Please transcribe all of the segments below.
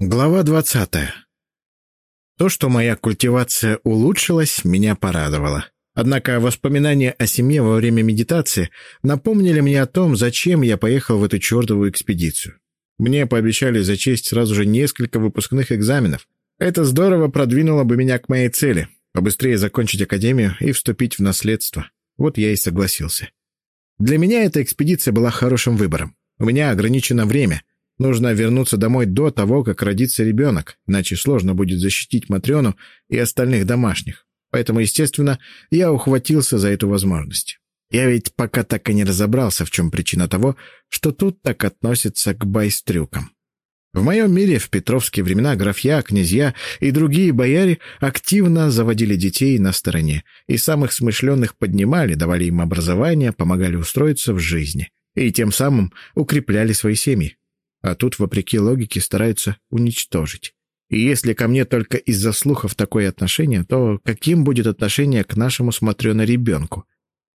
Глава двадцатая. То, что моя культивация улучшилась, меня порадовало. Однако воспоминания о семье во время медитации напомнили мне о том, зачем я поехал в эту чертову экспедицию. Мне пообещали зачесть сразу же несколько выпускных экзаменов. Это здорово продвинуло бы меня к моей цели — побыстрее закончить академию и вступить в наследство. Вот я и согласился. Для меня эта экспедиция была хорошим выбором. У меня ограничено время, Нужно вернуться домой до того, как родится ребенок, иначе сложно будет защитить Матрёну и остальных домашних. Поэтому, естественно, я ухватился за эту возможность. Я ведь пока так и не разобрался, в чем причина того, что тут так относятся к байстрюкам. В моем мире в петровские времена графья, князья и другие бояре активно заводили детей на стороне, и самых смышленных поднимали, давали им образование, помогали устроиться в жизни, и тем самым укрепляли свои семьи а тут, вопреки логике, стараются уничтожить. И если ко мне только из-за слухов такое отношение, то каким будет отношение к нашему смотрёно ребенку?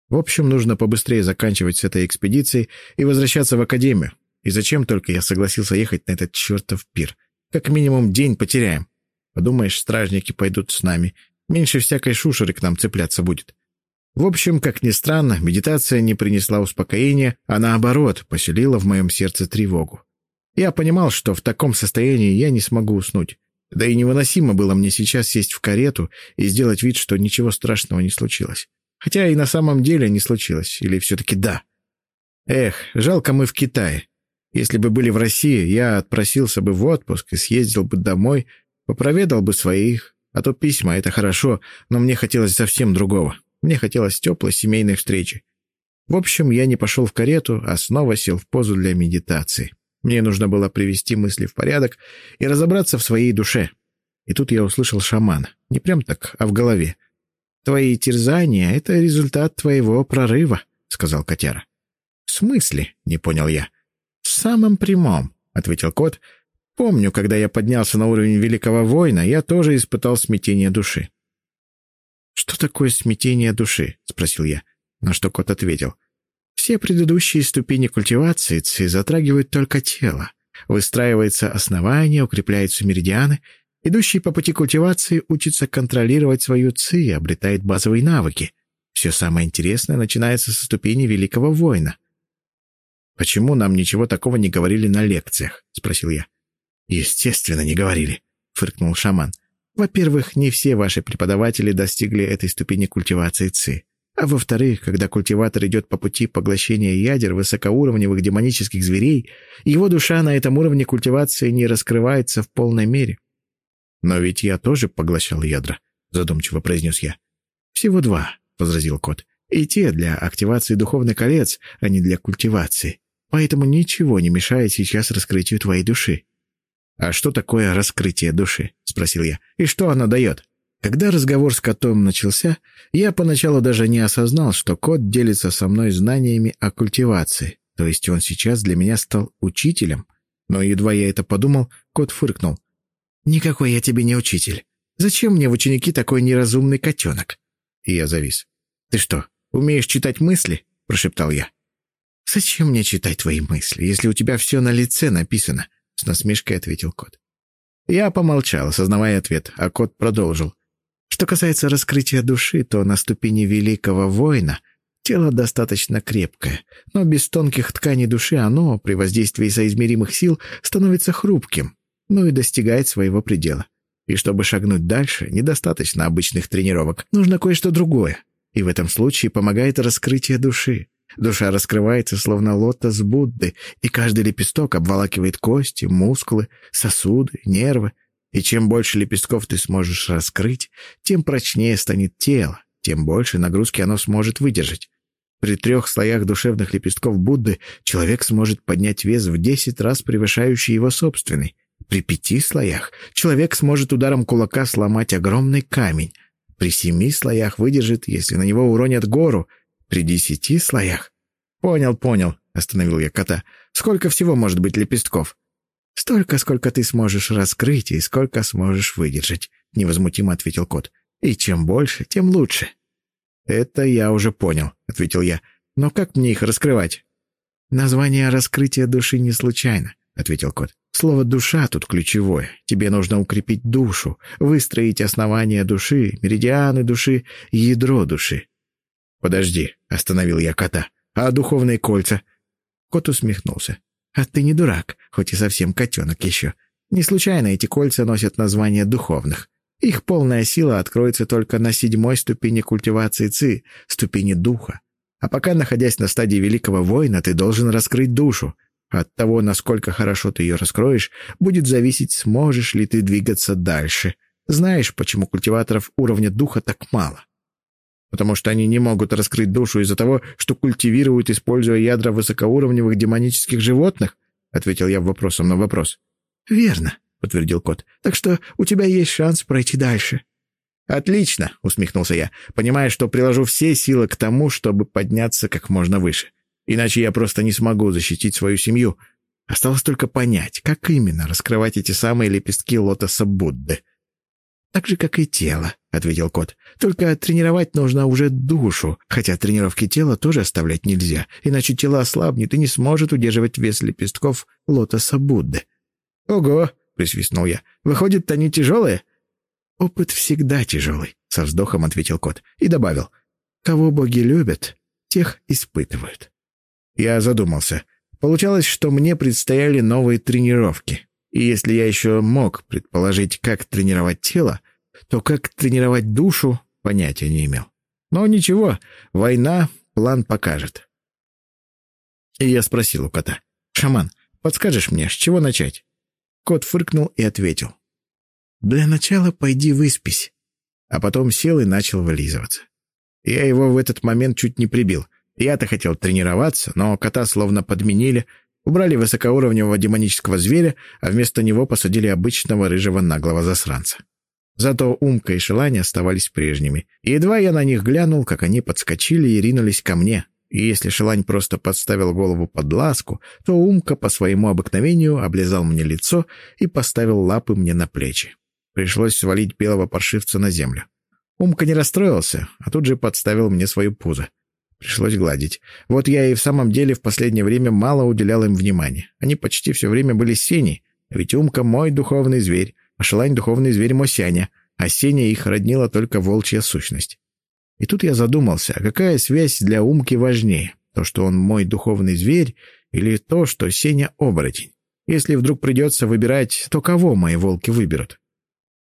В общем, нужно побыстрее заканчивать с этой экспедицией и возвращаться в академию. И зачем только я согласился ехать на этот чертов пир? Как минимум день потеряем. Подумаешь, стражники пойдут с нами. Меньше всякой шушеры к нам цепляться будет. В общем, как ни странно, медитация не принесла успокоения, а наоборот, поселила в моем сердце тревогу. Я понимал, что в таком состоянии я не смогу уснуть. Да и невыносимо было мне сейчас сесть в карету и сделать вид, что ничего страшного не случилось. Хотя и на самом деле не случилось. Или все-таки да. Эх, жалко мы в Китае. Если бы были в России, я отпросился бы в отпуск и съездил бы домой, попроведал бы своих. А то письма — это хорошо, но мне хотелось совсем другого. Мне хотелось теплой семейной встречи. В общем, я не пошел в карету, а снова сел в позу для медитации. Мне нужно было привести мысли в порядок и разобраться в своей душе. И тут я услышал шамана. Не прям так, а в голове. «Твои терзания — это результат твоего прорыва», — сказал котяра. «В смысле?» — не понял я. «В самом прямом», — ответил кот. «Помню, когда я поднялся на уровень великого воина, я тоже испытал смятение души». «Что такое смятение души?» — спросил я. На что кот ответил — все предыдущие ступени культивации ци затрагивают только тело. Выстраивается основание, укрепляются меридианы. Идущий по пути культивации учится контролировать свою ци и обретает базовые навыки. Все самое интересное начинается со ступени великого воина. «Почему нам ничего такого не говорили на лекциях?» — спросил я. «Естественно, не говорили», — фыркнул шаман. «Во-первых, не все ваши преподаватели достигли этой ступени культивации ци. А во-вторых, когда культиватор идет по пути поглощения ядер высокоуровневых демонических зверей, его душа на этом уровне культивации не раскрывается в полной мере. «Но ведь я тоже поглощал ядра», — задумчиво произнес я. «Всего два», — возразил кот. «И те для активации духовных колец, а не для культивации. Поэтому ничего не мешает сейчас раскрытию твоей души». «А что такое раскрытие души?» — спросил я. «И что оно дает?» Когда разговор с котом начался, я поначалу даже не осознал, что кот делится со мной знаниями о культивации, то есть он сейчас для меня стал учителем. Но едва я это подумал, кот фыркнул. «Никакой я тебе не учитель. Зачем мне в ученики такой неразумный котенок?» И я завис. «Ты что, умеешь читать мысли?» — прошептал я. «Зачем мне читать твои мысли, если у тебя все на лице написано?» — с насмешкой ответил кот. Я помолчал, осознавая ответ, а кот продолжил. Что касается раскрытия души, то на ступени великого воина тело достаточно крепкое, но без тонких тканей души оно, при воздействии соизмеримых сил, становится хрупким, ну и достигает своего предела. И чтобы шагнуть дальше, недостаточно обычных тренировок, нужно кое-что другое. И в этом случае помогает раскрытие души. Душа раскрывается, словно лотос Будды, и каждый лепесток обволакивает кости, мускулы, сосуды, нервы, и чем больше лепестков ты сможешь раскрыть, тем прочнее станет тело, тем больше нагрузки оно сможет выдержать. При трех слоях душевных лепестков Будды человек сможет поднять вес в десять раз превышающий его собственный. При пяти слоях человек сможет ударом кулака сломать огромный камень. При семи слоях выдержит, если на него уронят гору. При десяти слоях... «Понял, понял», — остановил я кота. «Сколько всего может быть лепестков?» «Столько, сколько ты сможешь раскрыть и сколько сможешь выдержать», — невозмутимо ответил кот. «И чем больше, тем лучше». «Это я уже понял», — ответил я. «Но как мне их раскрывать?» «Название раскрытия души не случайно», — ответил кот. «Слово «душа» тут ключевое. Тебе нужно укрепить душу, выстроить основание души, меридианы души, ядро души». «Подожди», — остановил я кота. «А духовные кольца?» Кот усмехнулся. «А ты не дурак, хоть и совсем котенок еще. Не случайно эти кольца носят название духовных. Их полная сила откроется только на седьмой ступени культивации ци, ступени духа. А пока, находясь на стадии великого воина, ты должен раскрыть душу. От того, насколько хорошо ты ее раскроешь, будет зависеть, сможешь ли ты двигаться дальше. Знаешь, почему культиваторов уровня духа так мало? Потому что они не могут раскрыть душу из-за того, что культивируют, используя ядра высокоуровневых демонических животных? Ответил я вопросом на вопрос. Верно, подтвердил кот. Так что у тебя есть шанс пройти дальше. «Отлично!» — усмехнулся я, понимая, что приложу все силы к тому, чтобы подняться как можно выше. Иначе я просто не смогу защитить свою семью. Осталось только понять, как именно раскрывать эти самые лепестки лотоса Будды. «Так же, как и тело», — ответил кот. «Только тренировать нужно уже душу, хотя тренировки тела тоже оставлять нельзя, иначе тело ослабнет и не сможет удерживать вес лепестков лотоса Будды». «Ого!» — присвистнул я. «Выходит, они тяжелые?» «Опыт всегда тяжелый», — со вздохом ответил кот и добавил. «Кого боги любят, тех испытывают». Я задумался. Получалось, что мне предстояли новые тренировки. И если я еще мог предположить, как тренировать тело, то как тренировать душу, понятия не имел. Но ничего, война план покажет. И я спросил у кота. «Шаман, подскажешь мне, с чего начать?» Кот фыркнул и ответил. «Для начала пойди выспись». А потом сел и начал вылизываться. Я его в этот момент чуть не прибил — я-то хотел тренироваться, но кота словно подменили, убрали высокоуровневого демонического зверя, а вместо него посадили обычного рыжего наглого засранца. Зато Умка и Шелань оставались прежними. И едва я на них глянул, как они подскочили и ринулись ко мне. И если Шелань просто подставил голову под ласку, то Умка по своему обыкновению облизал мне лицо и поставил лапы мне на плечи. Пришлось свалить белого паршивца на землю. Умка не расстроился, а тут же подставил мне свою пузо. Пришлось гладить. Вот я и в самом деле в последнее время мало уделял им внимания. Они почти все время были Сеней. Ведь Умка — мой духовный зверь, а Шелань — духовный зверь Мосяня, а Сеня их роднила только волчья сущность. И тут я задумался, а какая связь для Умки важнее? То, что он мой духовный зверь, или то, что Сеня — оборотень? Если вдруг придется выбирать, то кого мои волки выберут?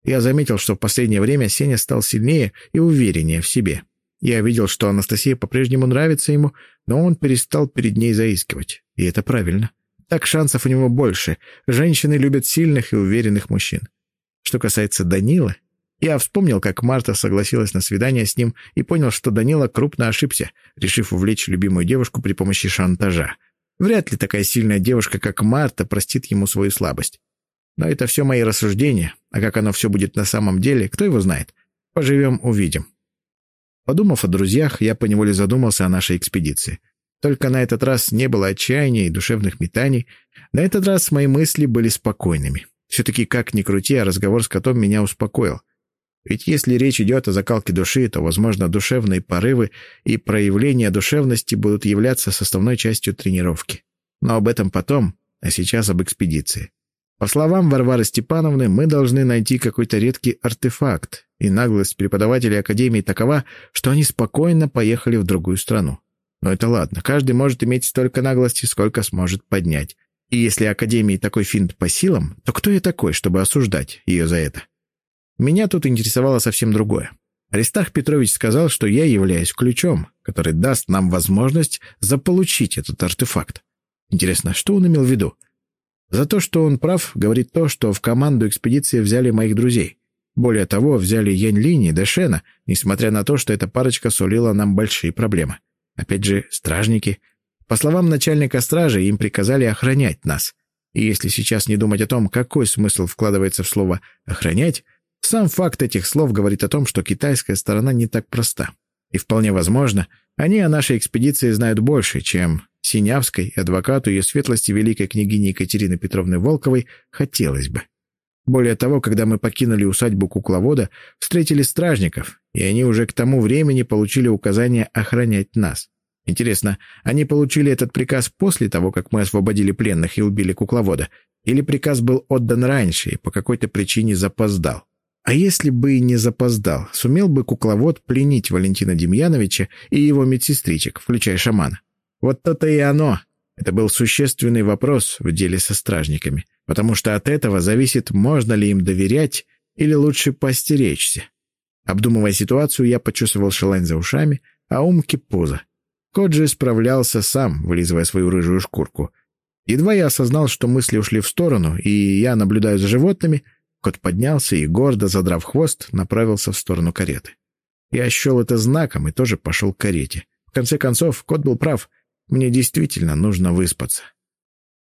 Я заметил, что в последнее время Сеня стал сильнее и увереннее в себе. Я видел, что Анастасия по-прежнему нравится ему, но он перестал перед ней заискивать. И это правильно. Так шансов у него больше. Женщины любят сильных и уверенных мужчин. Что касается Данила, я вспомнил, как Марта согласилась на свидание с ним и понял, что Данила крупно ошибся, решив увлечь любимую девушку при помощи шантажа. Вряд ли такая сильная девушка, как Марта, простит ему свою слабость. Но это все мои рассуждения, а как оно все будет на самом деле, кто его знает. Поживем — увидим. Подумав о друзьях, я поневоле задумался о нашей экспедиции. Только на этот раз не было отчаяния и душевных метаний. На этот раз мои мысли были спокойными. Все-таки, как ни крути, а разговор с котом меня успокоил. Ведь если речь идет о закалке души, то, возможно, душевные порывы и проявления душевности будут являться составной частью тренировки. Но об этом потом, а сейчас об экспедиции. По словам Варвары Степановны, мы должны найти какой-то редкий артефакт, и наглость преподавателей Академии такова, что они спокойно поехали в другую страну. Но это ладно, каждый может иметь столько наглости, сколько сможет поднять. И если Академии такой финт по силам, то кто я такой, чтобы осуждать ее за это? Меня тут интересовало совсем другое. Аристарх Петрович сказал, что я являюсь ключом, который даст нам возможность заполучить этот артефакт. Интересно, что он имел в виду? За то, что он прав, говорит то, что в команду экспедиции взяли моих друзей. Более того, взяли Янь Линь и Дэшена, несмотря на то, что эта парочка сулила нам большие проблемы. Опять же, стражники. По словам начальника стражи, им приказали охранять нас. И если сейчас не думать о том, какой смысл вкладывается в слово «охранять», сам факт этих слов говорит о том, что китайская сторона не так проста. И вполне возможно, они о нашей экспедиции знают больше, чем Синявской, адвокату ее светлости великой княгини Екатерины Петровны Волковой, хотелось бы. Более того, когда мы покинули усадьбу кукловода, встретили стражников, и они уже к тому времени получили указание охранять нас. Интересно, они получили этот приказ после того, как мы освободили пленных и убили кукловода? Или приказ был отдан раньше и по какой-то причине запоздал? А если бы и не запоздал, сумел бы кукловод пленить Валентина Демьяновича и его медсестричек, включая шамана? Вот то-то и оно. Это был существенный вопрос в деле со стражниками, потому что от этого зависит, можно ли им доверять или лучше постеречься. Обдумывая ситуацию, я почесывал шелань за ушами, а умки пузо. Кот же справлялся сам, вылизывая свою рыжую шкурку. Едва я осознал, что мысли ушли в сторону, и я наблюдаю за животными, кот поднялся и, гордо задрав хвост, направился в сторону кареты. Я счел это знаком и тоже пошел к карете. В конце концов, кот был прав. Мне действительно нужно выспаться.